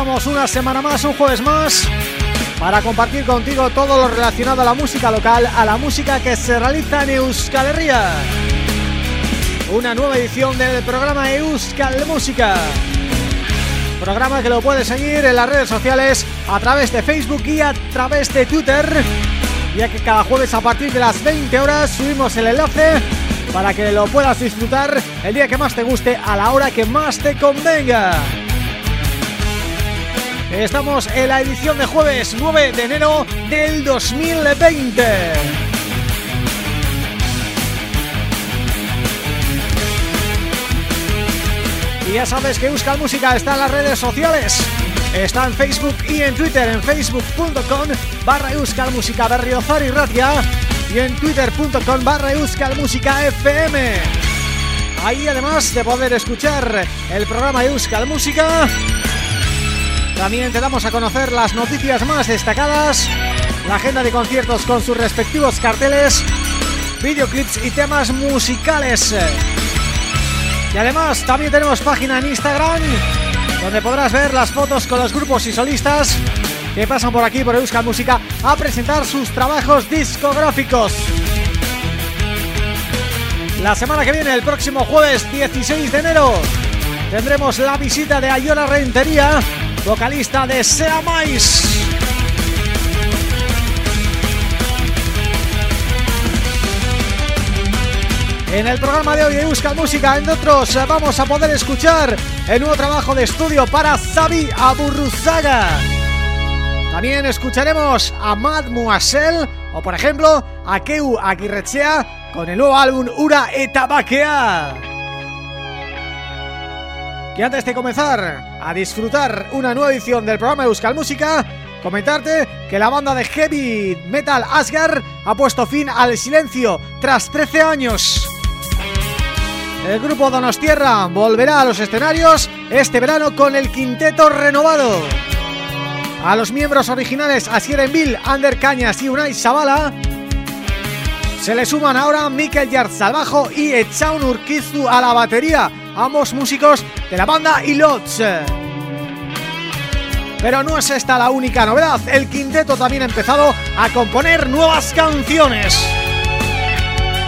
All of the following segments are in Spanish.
estamos una semana más, un jueves más, para compartir contigo todo lo relacionado a la música local, a la música que se realiza en Euskal Herria. Una nueva edición del programa Euskal Música. Programa que lo puedes seguir en las redes sociales, a través de Facebook y a través de Twitter, ya que cada jueves a partir de las 20 horas subimos el enlace para que lo puedas disfrutar el día que más te guste a la hora que más te convenga. Estamos en la edición de jueves 9 de enero del 2020. Y ya sabes que Euskal Música está en las redes sociales Está en Facebook y en Twitter en facebook.com barra Euskal Música Berriozar y Ratia y en twitter.com barra Euskal Música FM. Ahí además de poder escuchar el programa Euskal Música, también te damos a conocer las noticias más destacadas, la agenda de conciertos con sus respectivos carteles, videoclips y temas musicales. Y además también tenemos página en Instagram, donde podrás ver las fotos con los grupos y solistas que pasan por aquí, por Euskal Música, a presentar sus trabajos discográficos. La semana que viene, el próximo jueves 16 de enero, tendremos la visita de Ayora Rentería, vocalista de Sea Mais. En el programa de hoy de Euskal Música, entre otros, vamos a poder escuchar el nuevo trabajo de estudio para Xavi Aburruzaga también escucharemos a Mademoiselle o por ejemplo a Keu Aguirrechea con el nuevo álbum Ura Etabakea. Y antes de comenzar a disfrutar una nueva edición del programa Euskal Música, comentarte que la banda de heavy metal Asgard ha puesto fin al silencio tras 13 años. El grupo Donostierra volverá a los escenarios este verano con el quinteto renovado. A los miembros originales Asier Envil, Ander Cañas y Unai Zavala se le suman ahora Mikel Yarz al bajo y Echaun Urquizu a la batería ambos músicos de la banda Ilots. Pero no es esta la única novedad, el quinteto también ha empezado a componer nuevas canciones.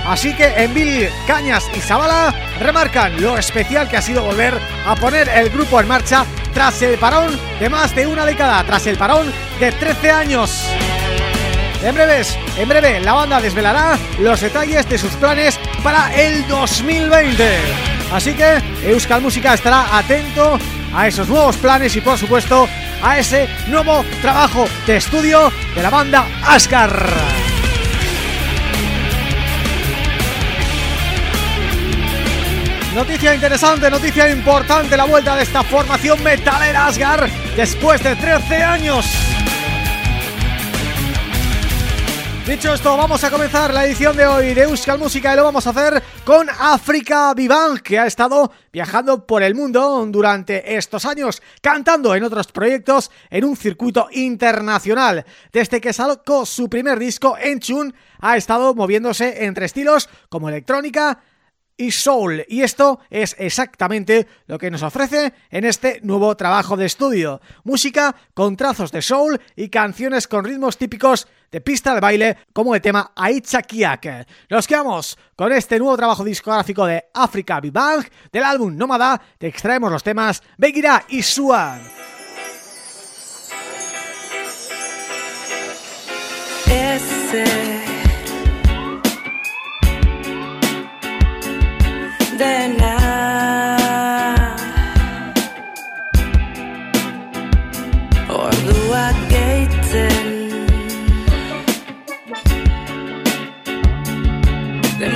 Así que Envil, Cañas y Zavala remarcan lo especial que ha sido volver a poner el grupo en marcha tras el parón de más de una década, tras el parón de 13 años. En breves, en breve la banda desvelará los detalles de sus planes para el 2020. Así que Euskal Música estará atento a esos nuevos planes y por supuesto a ese nuevo trabajo de estudio de la banda Ascar. Noticia interesante, noticia importante, la vuelta de esta formación metalera Asgar después de 13 años. Dicho esto, vamos a comenzar la edición de hoy de Euskal Música y lo vamos a hacer con África Vivant, que ha estado viajando por el mundo durante estos años, cantando en otros proyectos en un circuito internacional. Desde que sacó su primer disco, Enchun, ha estado moviéndose entre estilos como electrónica, y soul y esto es exactamente lo que nos ofrece en este nuevo trabajo de estudio música con trazos de soul y canciones con ritmos típicos de pista de baile como el tema Aichakiak. Nos quedamos con este nuevo trabajo discográfico de Africa Big Bang del álbum Nómada, te extraemos los temas Begira y Suan.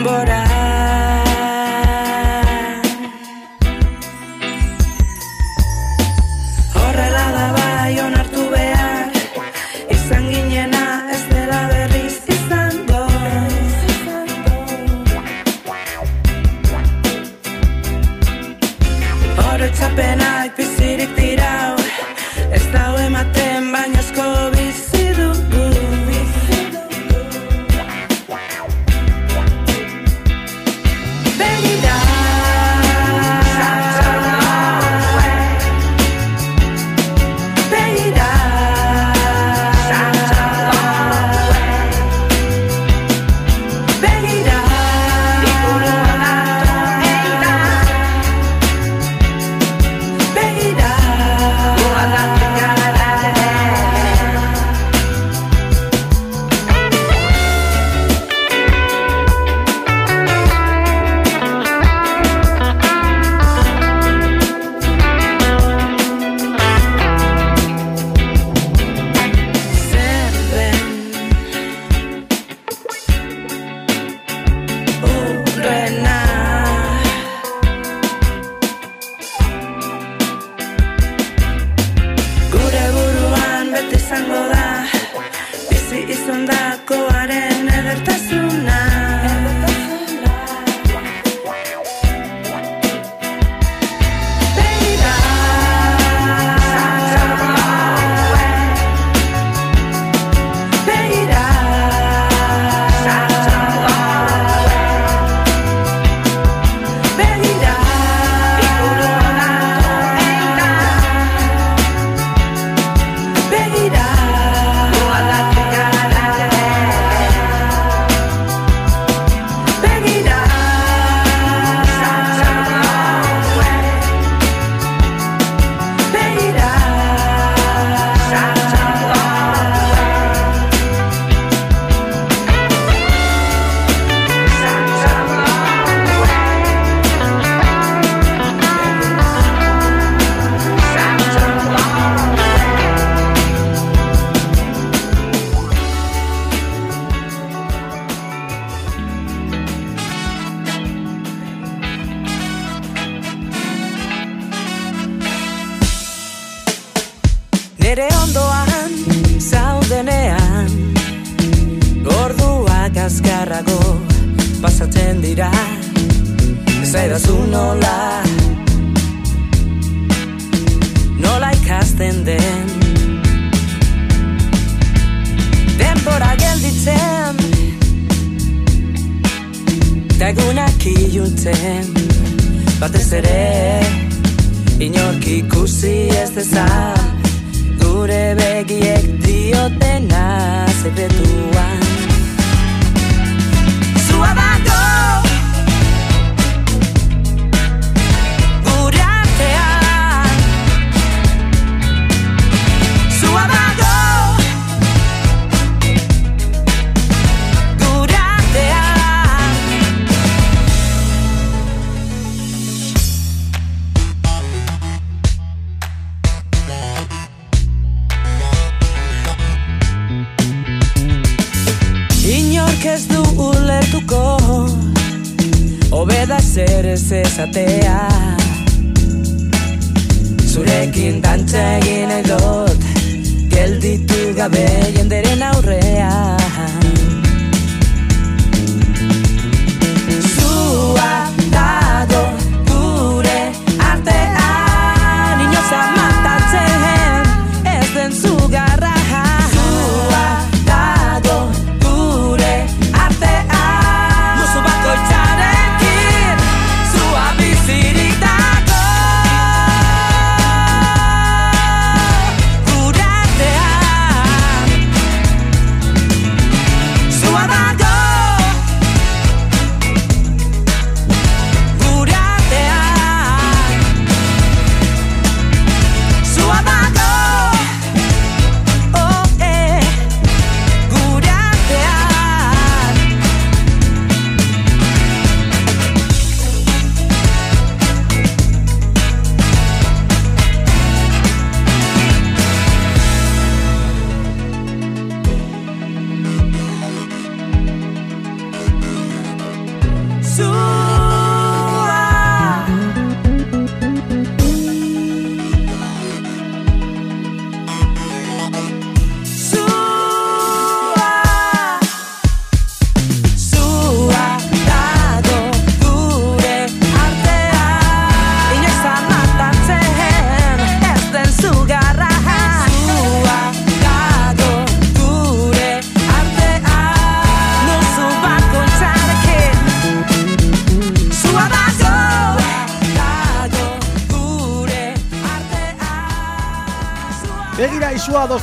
but I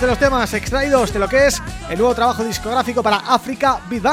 de los temas extraídos de lo que es el nuevo trabajo discográfico para África Big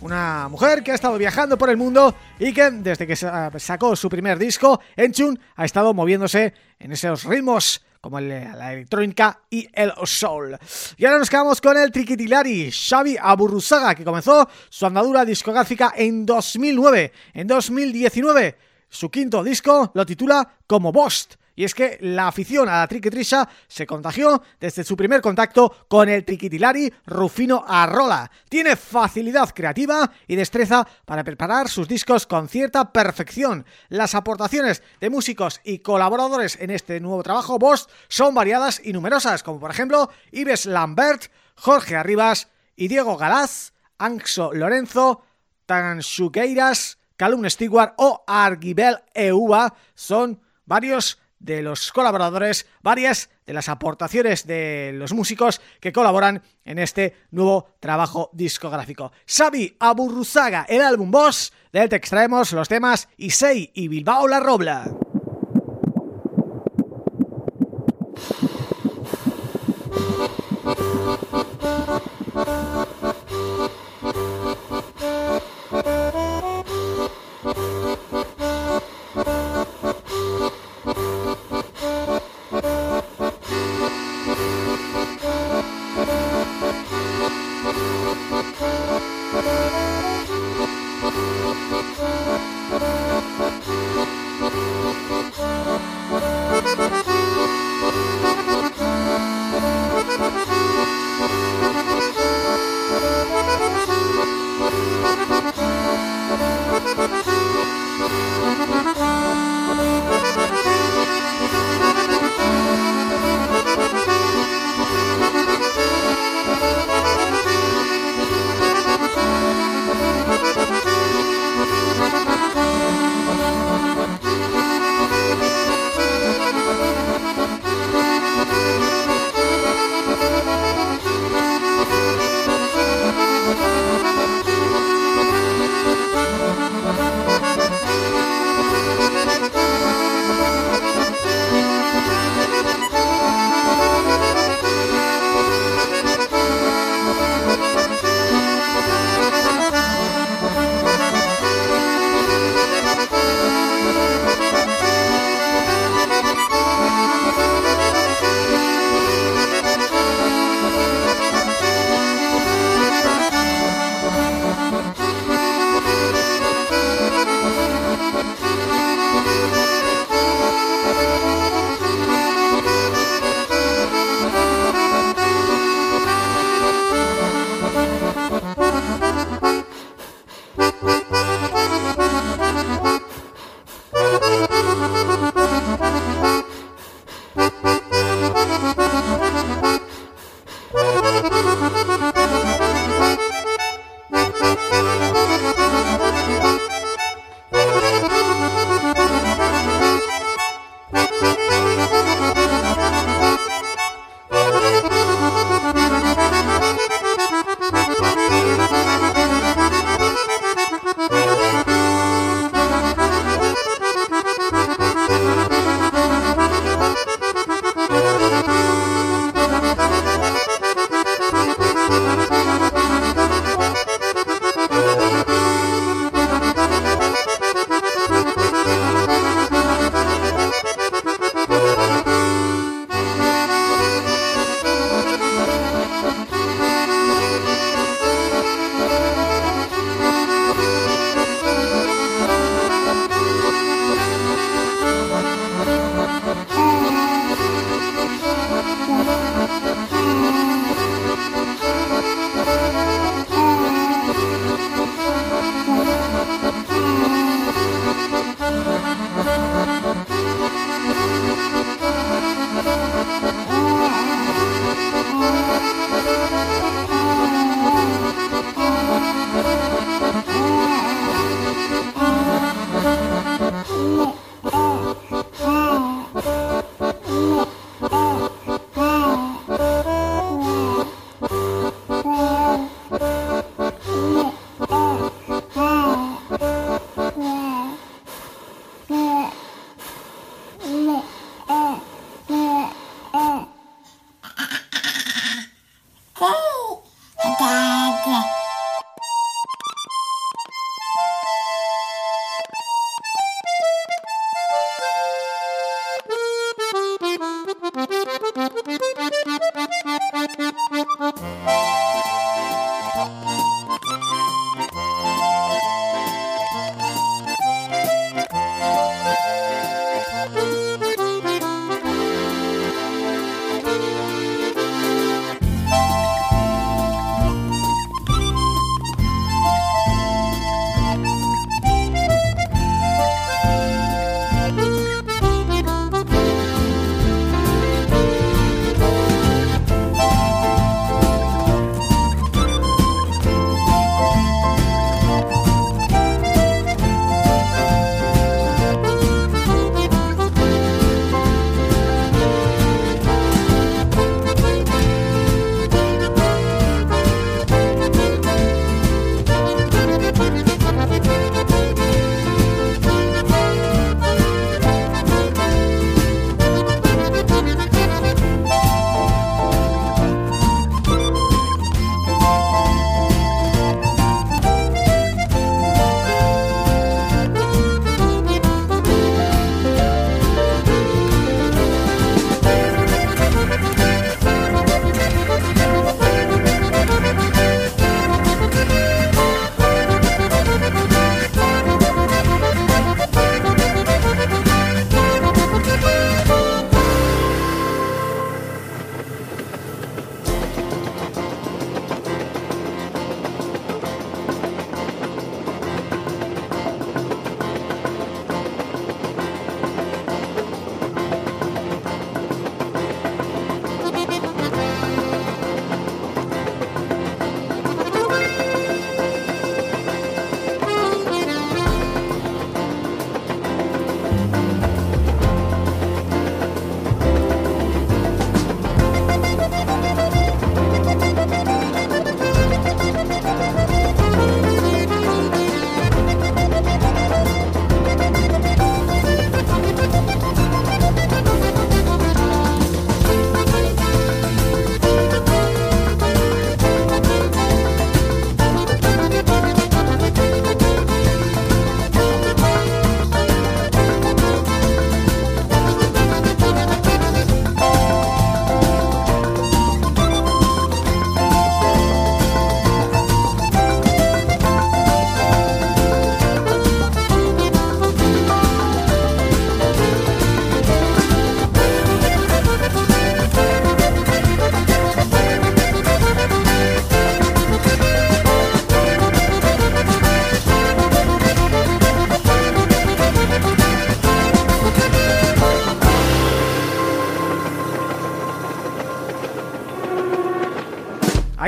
una mujer que ha estado viajando por el mundo y que desde que sacó su primer disco, Enchun, ha estado moviéndose en esos ritmos como la electrónica y el soul. Y ahora nos quedamos con el triquitilari Xavi Aburruzaga, que comenzó su andadura discográfica en 2009. En 2019, su quinto disco lo titula como Bost y es que la afición a la triquitrisha se contagió desde su primer contacto con el triquitilari Rufino Arrola. Tiene facilidad creativa y destreza para preparar sus discos con cierta perfección. Las aportaciones de músicos y colaboradores en este nuevo trabajo Boss son variadas y numerosas, como por ejemplo Ives Lambert, Jorge Arribas y Diego Galaz, Anxo Lorenzo, Tanshugueiras, Calum Stewart o Arguibel Euba son varios de los colaboradores, varias de las aportaciones de los músicos que colaboran en este nuevo trabajo discográfico. Xavi Aburruzaga, el álbum Boss, de él te extraemos los temas Isei y Bilbao La Robla.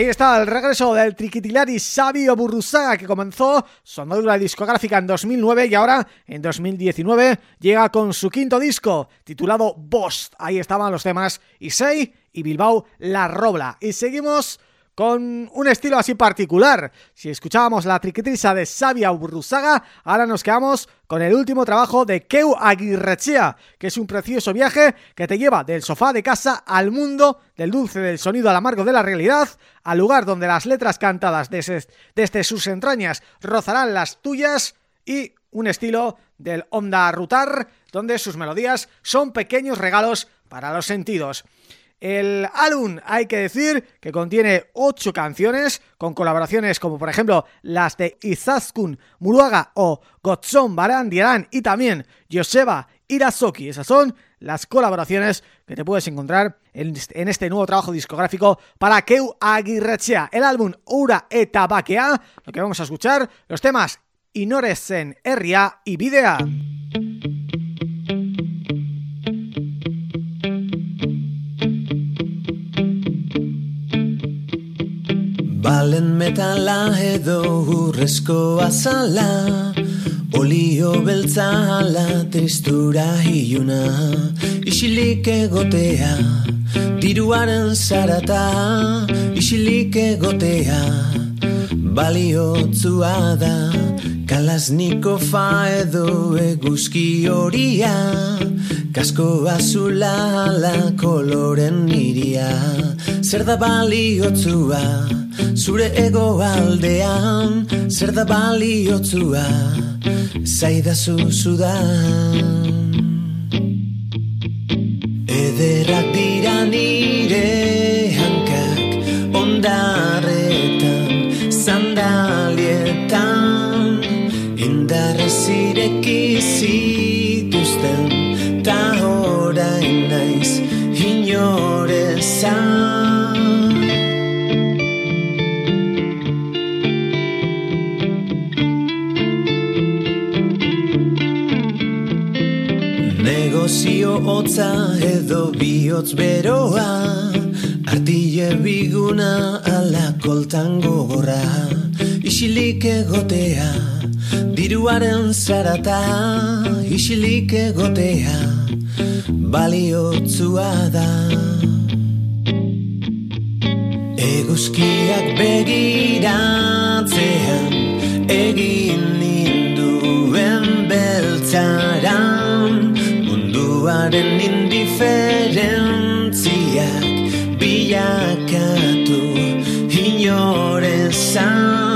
Ahí está el regreso del triquitilari Sabio Burrusaga que comenzó su andadura discográfica en 2009 y ahora en 2019 llega con su quinto disco titulado Bost. Ahí estaban los temas Isei y Bilbao La Robla. Y seguimos con un estilo así particular. Si escuchábamos la triquitrisa de Sabia Burrusaga, ahora nos quedamos con el último trabajo de Keu Aguirrechea, que es un precioso viaje que te lleva del sofá de casa al mundo, del dulce del sonido al amargo de la realidad, al lugar donde las letras cantadas desde, desde sus entrañas rozarán las tuyas y un estilo del Onda Rutar, donde sus melodías son pequeños regalos para los sentidos. El álbum, hay que decir, que contiene ocho canciones con colaboraciones como por ejemplo las de Izaskun Muruaga o Gotson Baran y también Yoseba Irasoki. Esas son las colaboraciones que te puedes encontrar en este nuevo trabajo discográfico para Keu Aguirrechea, el álbum Ura eta Bakea, lo que vamos a escuchar, los temas Inoresen Herria y Videa. Balen metala edo urrezko azala Olio beltzala tristura hiuna Isilik egotea Diruaren zarata Isilik egotea Baliotzua da Kalasniko fa edo eguzki horia Kasko azula la koloren iria Zer da baliotzua Zure ego aldean? Zer da baliotzua Zaida zuzudan Ederrak dira nire Indarrez irekizituzten Ta orain naiz Inorezan Negozio hotza edo bihotz beroa Artile biguna ala koltan gogorra Isilik egotea Diruaren zarata Isilik egotea Baliotzua da. Eguzkiak begiratzean Egin ninduen beltzaran Munduaren indiferentziak Bilakatu inorezan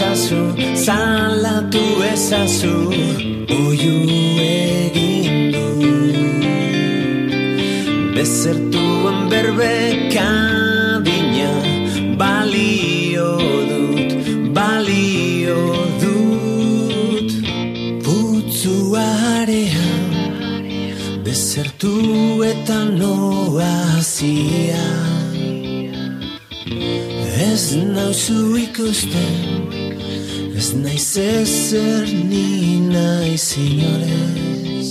Azazu, zalatu ezazu Oiu egin du. Bezertuen berbeka dina Balio dut, balio dut. Putzuarean Bezertu eta noazia Ez nauzu ikusten Ez naiz ezer ni naiz inorez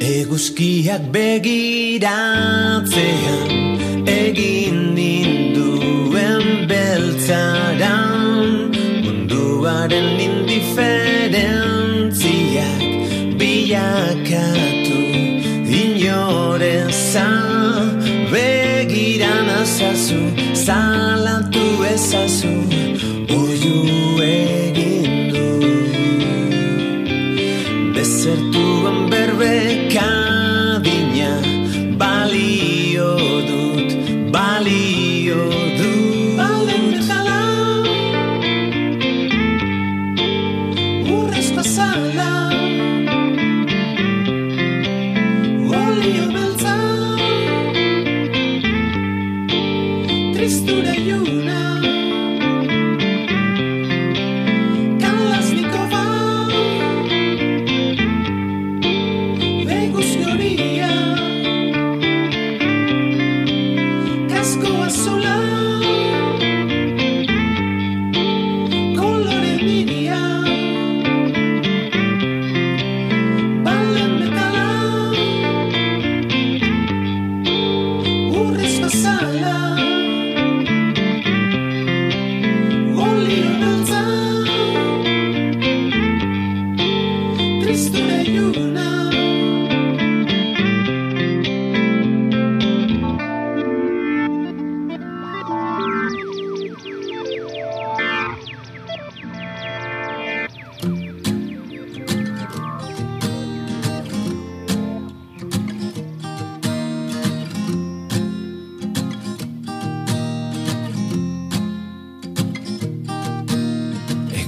Eguzkiak begiratzean Egin ninduen beltzaran Munduaren indiferentziak Bilakatu. Inorezan Begiran azazu, zalatu ezazu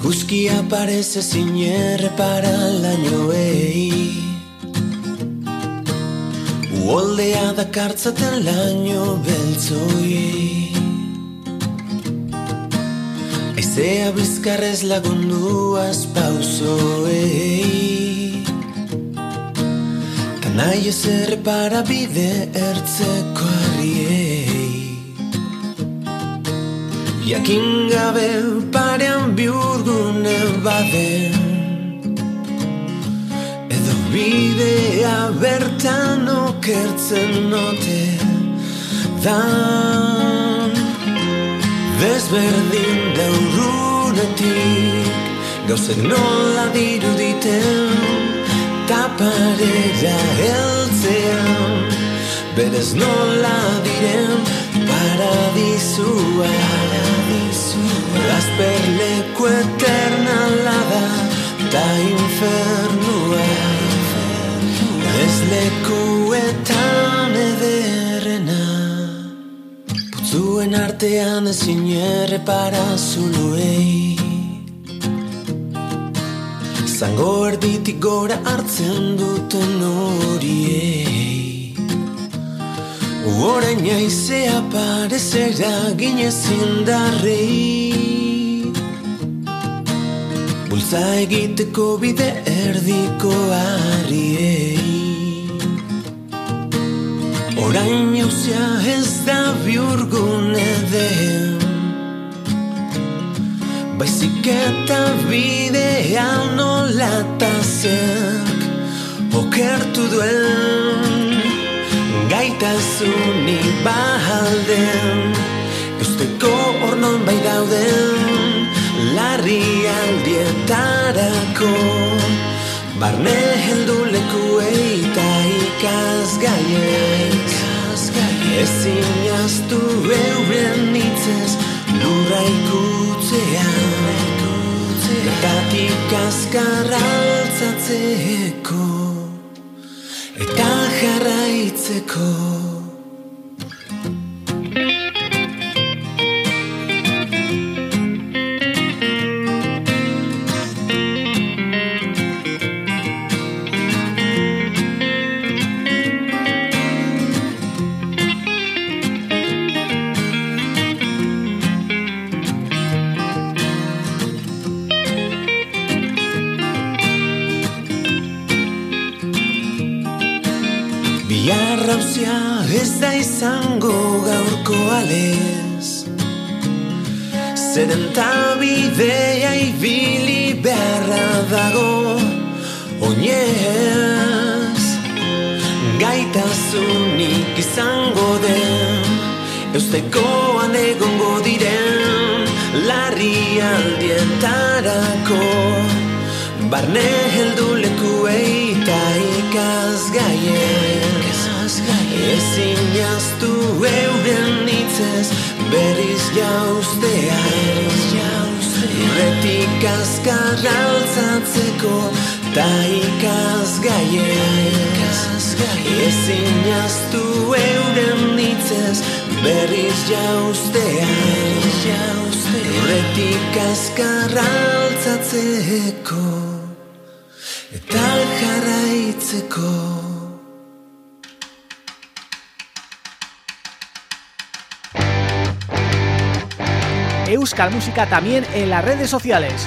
Buzki aparece sin para el año ei Uoldea dakartzaten laino beltzoi Aizea bizkarrez lagunduaz pausoei Tanai ez errepara bide ertzekoa Jakin gabe parean biurgune baden Edo bidea bertan okertzen note Dan Desberdin daurunetik Gauzek nola diruditen Taparera heltzean Berez nola diren paradisua. Asperleku eternala da Ta infernua. Ez lekuetan ederrena Putzuen artean ezin errepara zuluei Zango erditik gora hartzen duten horiei Orain aizea parezera ginez indarrei Bultza egiteko bide erdiko harriei. Orain jauzia ez da biurgune den. Baizik eta bidea nolata zerk Okertu duen gaitasunik bahalden Eusteko ornon bai dauden Larri aldietarako. Barne heldu lekuei eta ikasgaiez Ezin jaztu euren nitzez lurra ikutzean. Bertatik azkarra altzatzeko jarraitzeko Eustekoan egongo diren Larri aldietarako. Barne heldu lekuei eta ikasgaien Ezin jaztu euren nitzez berriz jauztea Urretik azkarra altzatzeko ta ikasgaien Ezin jaztu euren nitzez berriz jauztea Urretik azkarra altzatzeko eta jarraitzeko Euskal Música también en las redes sociales.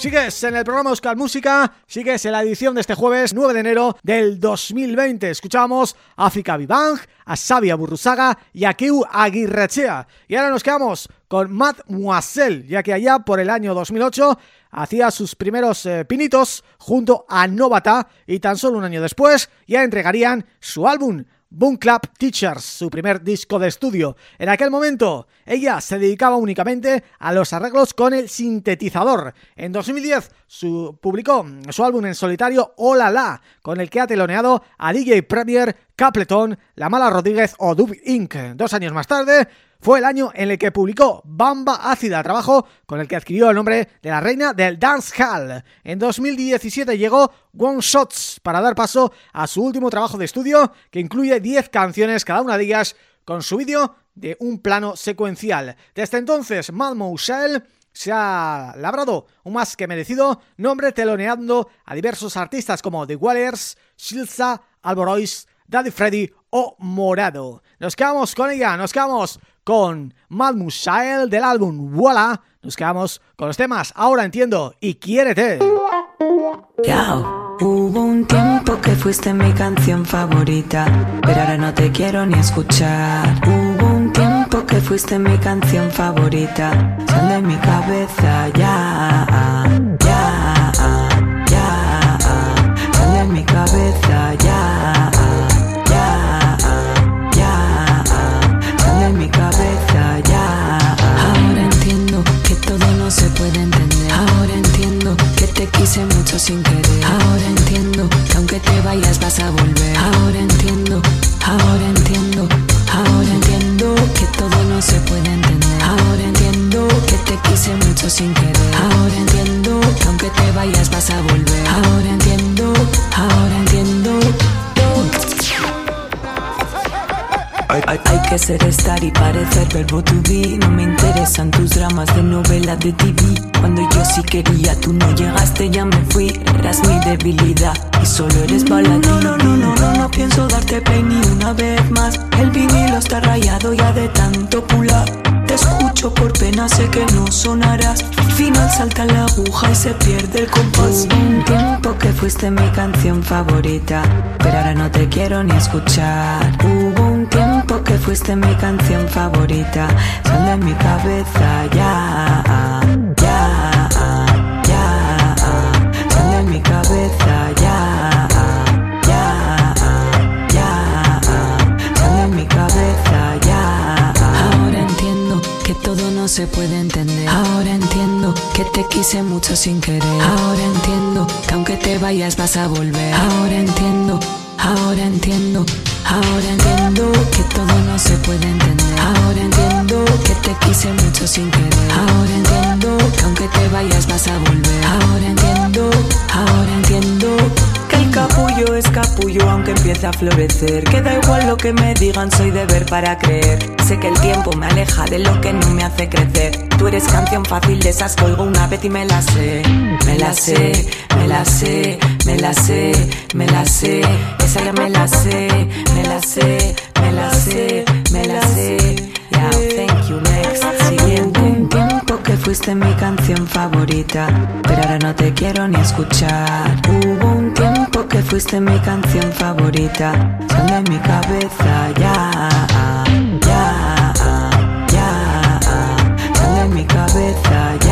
Sigues en el programa Euskal Música, sigues en la edición de este jueves 9 de enero del 2020. Escuchamos a África Vivang, a Sabia Burruzaga y a Kiu Aguirrechea. Y ahora nos quedamos con Mademoiselle, ya que allá por el año 2008 hacía sus primeros eh, pinitos junto a Novata y tan solo un año después ya entregarían su álbum Boom Club Teachers, su primer disco de estudio. En aquel momento, ella se dedicaba únicamente a los arreglos con el sintetizador. En 2010 su, publicó su álbum en solitario Hola La, con el que ha teloneado a DJ Premier, Capleton, La Mala Rodríguez o Dub Inc. Dos años más tarde fue el año en el que publicó Bamba Ácida, trabajo con el que adquirió el nombre de la reina del dancehall. En 2017 llegó One Shots para dar paso a su último trabajo de estudio que incluye 10 canciones, cada una de ellas con su vídeo de un plano secuencial. Desde entonces, Mademoiselle se ha labrado un más que merecido nombre teloneando a diversos artistas como The Wallers, Shilza, Alborois, Daddy Freddy o Morado. Nos quedamos con ella, nos quedamos con Mad del álbum Voila. Nos quedamos con los temas Ahora Entiendo y Quiérete. Hubo un tiempo que fuiste mi canción favorita, pero ahora no te quiero ni escuchar. Hubo un tiempo que fuiste mi canción favorita, sal de mi cabeza ya, ya, ya, sal de mi cabeza ya. Ahora entiendo que te quise mucho sin querer. Ahora entiendo que aunque te vayas vas a volver. Ahora entiendo, ahora entiendo, ahora entiendo que todo no se puede entender. Ahora entiendo que te quise mucho sin querer. Ahora entiendo que aunque te vayas vas a volver. Ahora entiendo, ahora entiendo. Hay, que ser estar y parecer verbo to be No me interesan tus dramas de novela de TV Cuando yo sí quería, tú no llegaste, ya me fui Eras mi debilidad y solo eres baladí No, no, no, no, no, no pienso darte play ni una vez más El vinilo está rayado ya de tanto pular te escucho por pena, sé que no sonarás. Final salta la aguja y se pierde el compás. Un tiempo que fuiste mi canción favorita, pero ahora no te quiero ni escuchar. Hubo fuiste mi canción favorita, sal de mi cabeza ya, ya, ya, sal de mi cabeza ya. todo no se puede entender. Ahora entiendo que te quise mucho sin querer. Ahora entiendo que aunque te vayas vas a volver. Ahora entiendo, ahora entiendo, ahora entiendo que todo no se puede entender. Ahora entiendo que te quise mucho sin querer. Ahora entiendo que aunque te vayas vas a volver. Ahora entiendo, ahora entiendo el capullo es capullo aunque empiece a florecer. Que da igual lo que me digan, soy de ver para creer. Sé que el tiempo me aleja de lo que no me hace crecer. Tú eres canción fácil de esas que oigo una vez y me la sé. Me la sé, me la sé, me la sé, me la sé. Esa ya me la sé, me la sé, me la sé, me la sé. Yeah, thank you, next. Siguiente. Tiempo que fuiste mi canción favorita, pero ahora no te quiero ni escuchar. Que fuiste mi canción favorita, sal de mi cabeza ya, ya, ya, sal de mi cabeza ya.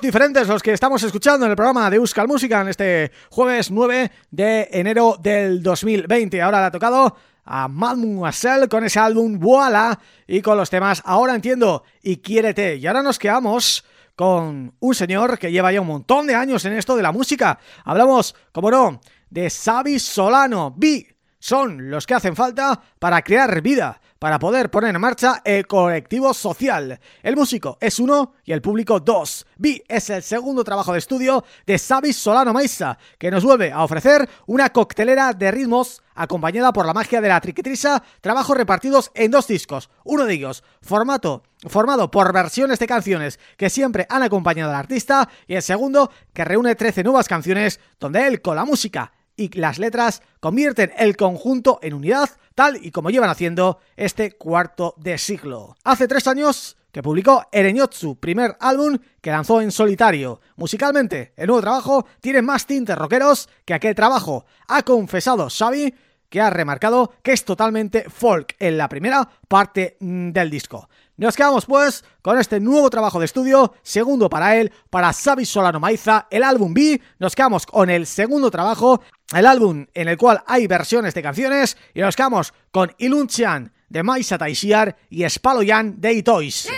Diferentes los que estamos escuchando en el programa de Euskal Música en este jueves 9 de enero del 2020. Ahora le ha tocado a Mademoiselle con ese álbum Voila y con los temas Ahora Entiendo y Quiérete. Y ahora nos quedamos con un señor que lleva ya un montón de años en esto de la música. Hablamos, como no, de Xavi Solano. Vi son los que hacen falta para crear vida, para poder poner en marcha el colectivo social. El músico es uno y el público dos. Vi es el segundo trabajo de estudio de Xavi Solano Maisa, que nos vuelve a ofrecer una coctelera de ritmos acompañada por la magia de la triquetrisa, trabajos repartidos en dos discos, uno de ellos formato formado por versiones de canciones que siempre han acompañado al artista y el segundo que reúne 13 nuevas canciones donde él con la música y las letras convierten el conjunto en unidad, tal y como llevan haciendo este cuarto de siglo. Hace tres años que publicó Ereñotsu, primer álbum que lanzó en solitario. Musicalmente, el nuevo trabajo tiene más tintes rockeros que aquel trabajo. Ha confesado Xavi que ha remarcado que es totalmente folk en la primera parte mm, del disco. Nos quedamos pues con este nuevo trabajo de estudio, segundo para él, para Xavi Solano Maiza, el álbum B, nos quedamos con el segundo trabajo, el álbum en el cual hay versiones de canciones, y nos quedamos con Ilunchian de Maisa Taishiar y Spaloyan de Itois.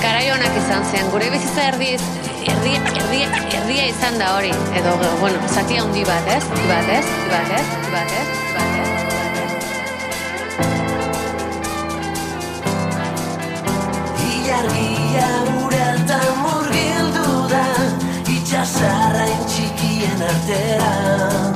Garai izan zen, gure bizitza erdi, erdi, erdi, erdia izan da hori, edo, bueno, zati handi bat, ez? Bat, ez? Bat, ez? Bat, ez? Bat, ez? Ilargia ureltan murgildu da Itxasarrain txikien artean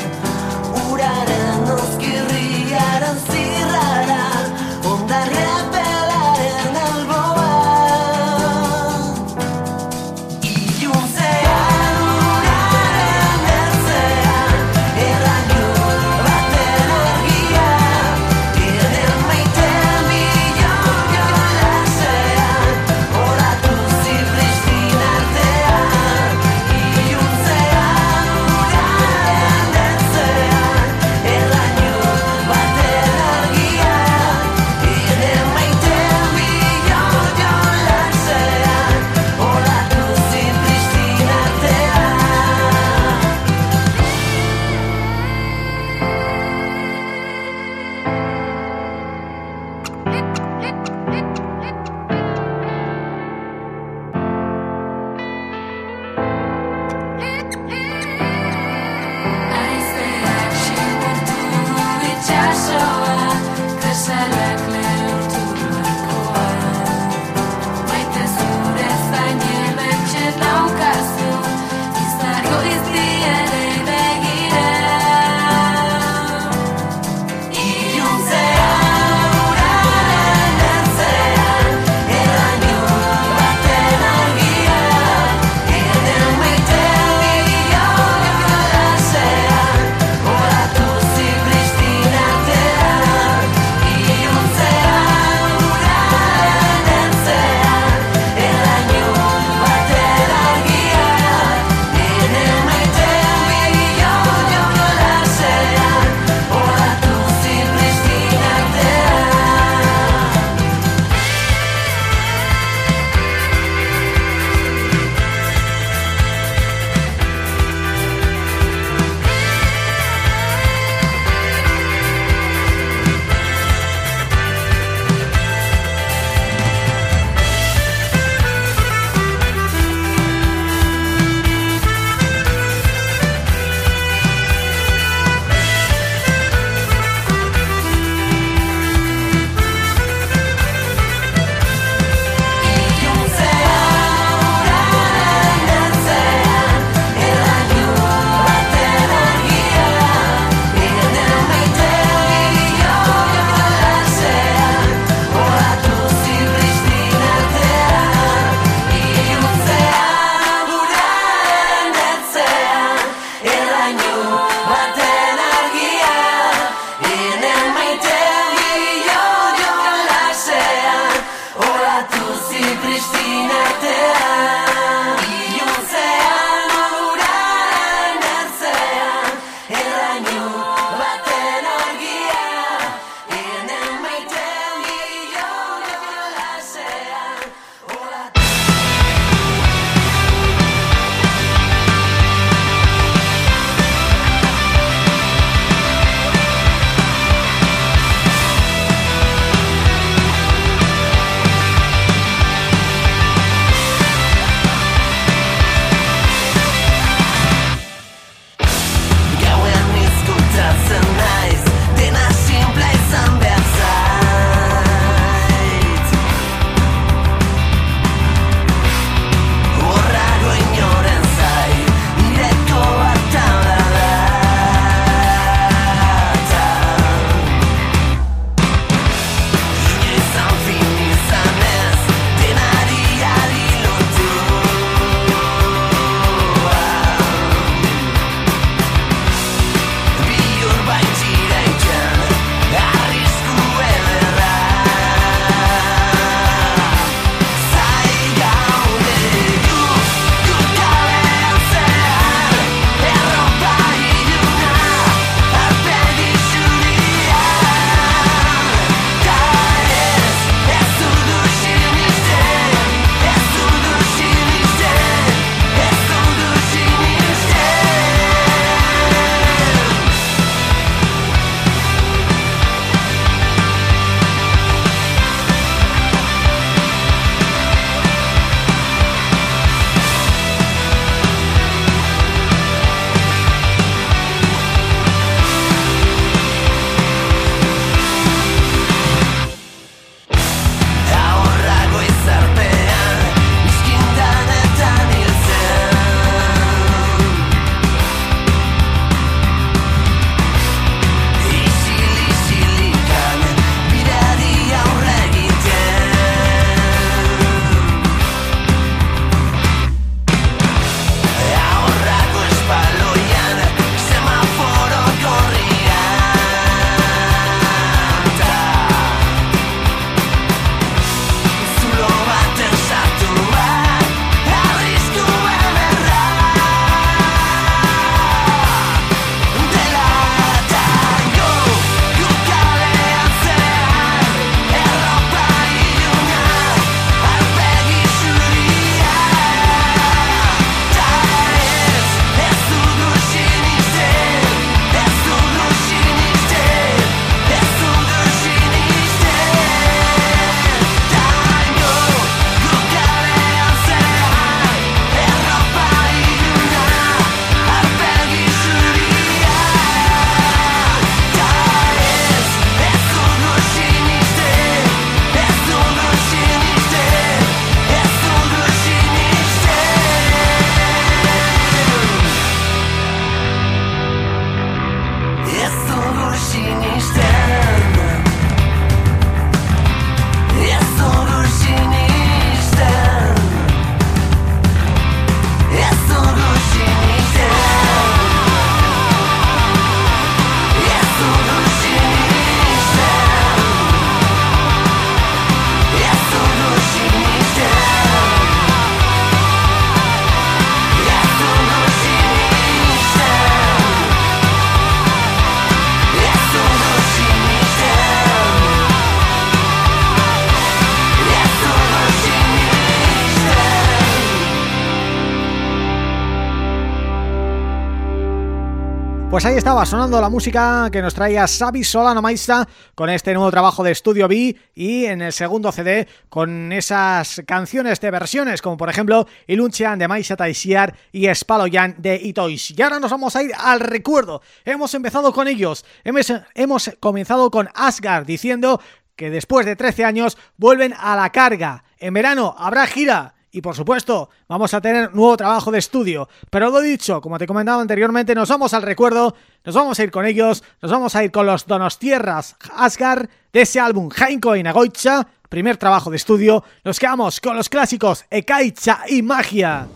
estaba sonando la música que nos traía Xavi Solano Maista con este nuevo trabajo de Estudio B y en el segundo CD con esas canciones de versiones como por ejemplo Ilunchean de Maisa Taisiar y Spaloyan de Itois. Y ahora nos vamos a ir al recuerdo. Hemos empezado con ellos, hemos, hemos comenzado con Asgard diciendo que después de 13 años vuelven a la carga. En verano habrá gira y por supuesto vamos a tener nuevo trabajo de estudio. Pero lo dicho, como te he comentado anteriormente, nos vamos al recuerdo, nos vamos a ir con ellos, nos vamos a ir con los Donostierras Asgard de ese álbum Jainko y Nagoicha, primer trabajo de estudio, nos quedamos con los clásicos Ekaicha y Magia.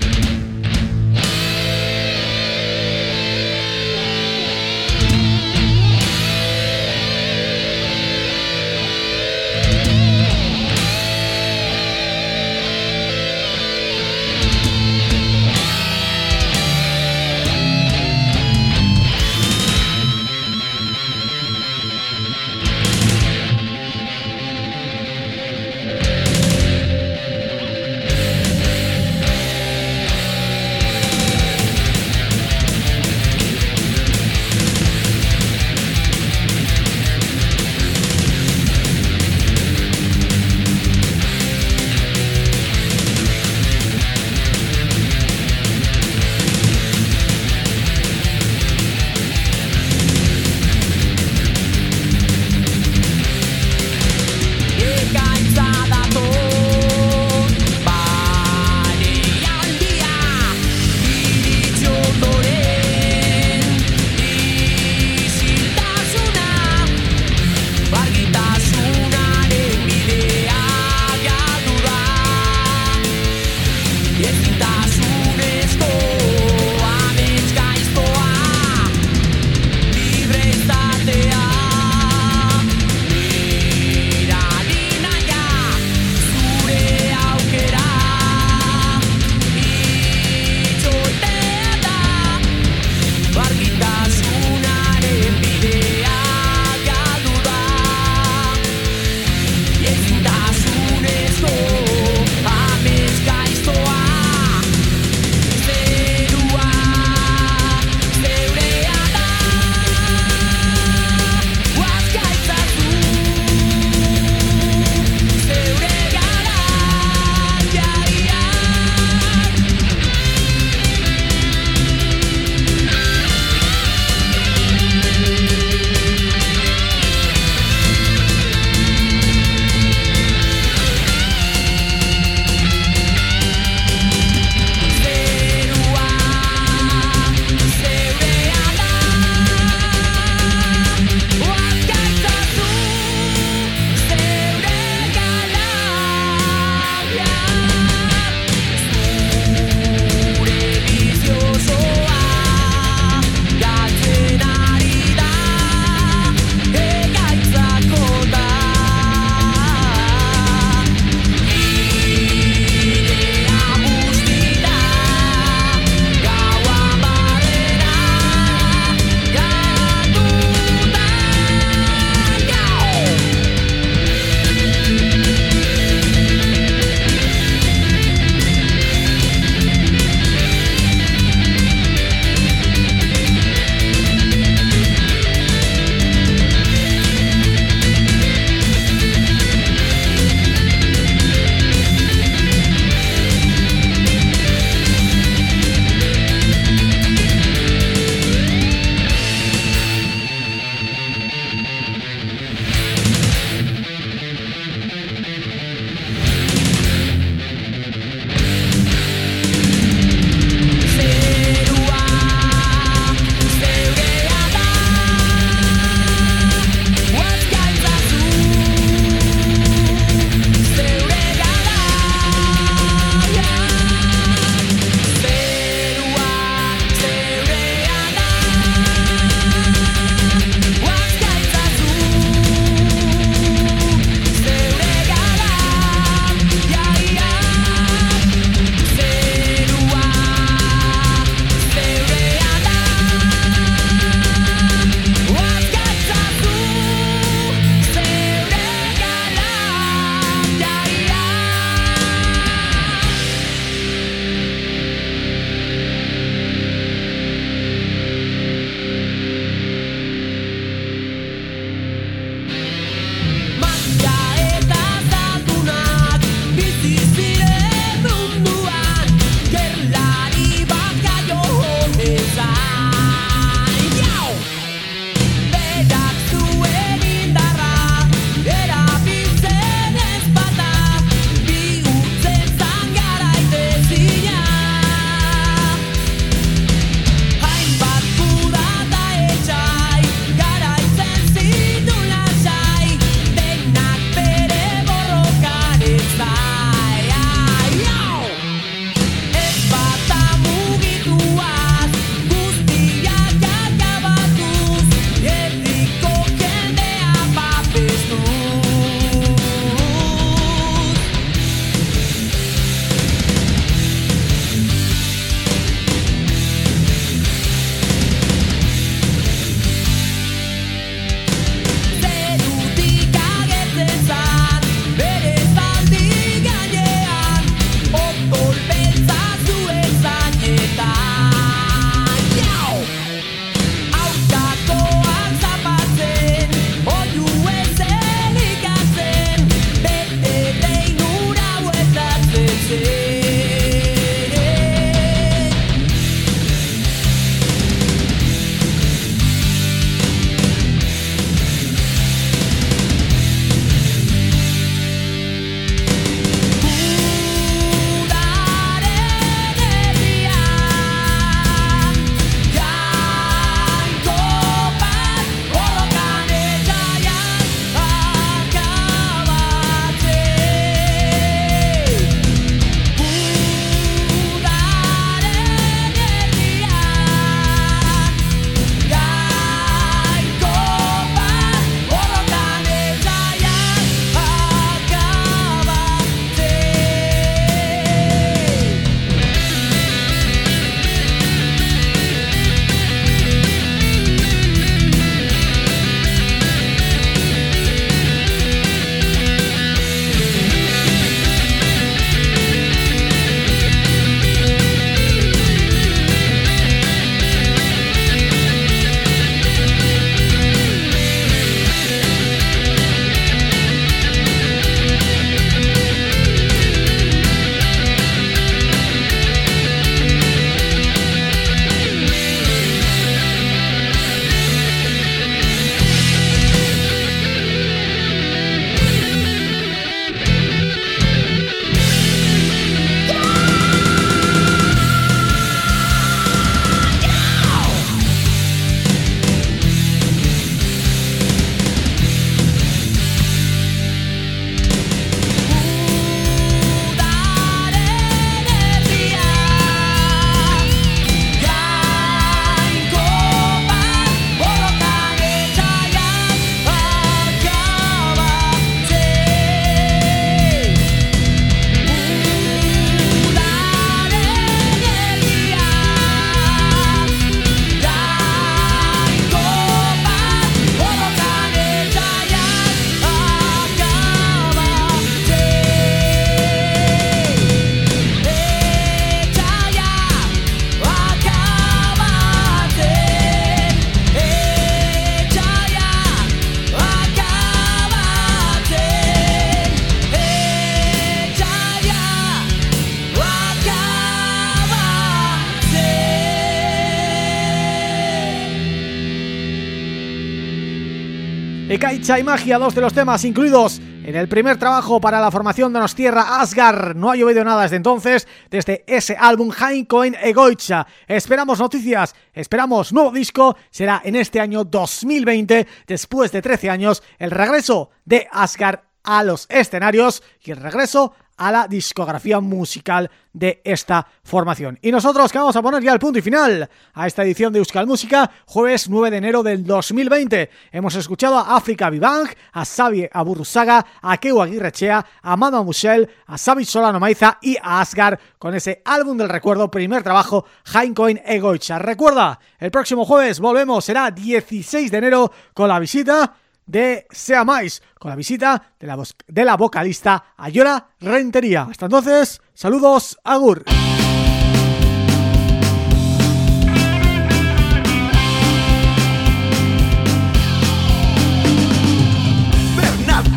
Ekaicha y Magia, dos de los temas incluidos en el primer trabajo para la formación de Nostierra Asgar. No ha llovido nada desde entonces, desde ese álbum Heinkoin Egoicha. Esperamos noticias, esperamos nuevo disco, será en este año 2020, después de 13 años, el regreso de Asgar a los escenarios y el regreso a la discografía musical de esta formación. Y nosotros que vamos a poner ya el punto y final a esta edición de Euskal Música, jueves 9 de enero del 2020. Hemos escuchado a África Vivang, a Xavi Aburrusaga, a Keu Aguirrechea, a Mama Mushel, a Xavi Solano Maiza y a Asgar con ese álbum del recuerdo, primer trabajo, Heincoin Egoicha. Recuerda, el próximo jueves volvemos, será 16 de enero con la visita de Sea Mais, con la visita de la, de la vocalista Ayora Rentería. Hasta entonces, saludos, Agur.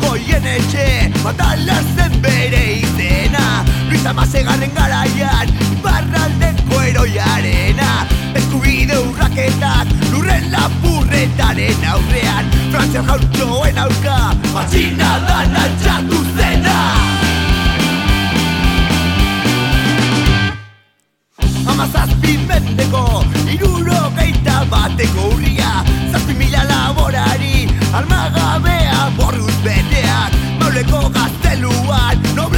Goienetxe Matala zen bere izena Luis Amasegarren garaian Barraldeko eroiarena ruido raquetas lurren lapurretaren aurrean. Francia jaurtoen aurka Matxina dana txatu zena. Amazazpi mendeko iruro geita bateko urria. Zazpi mila laborari armagabea borruz beteak. Mauleko gazteluan noble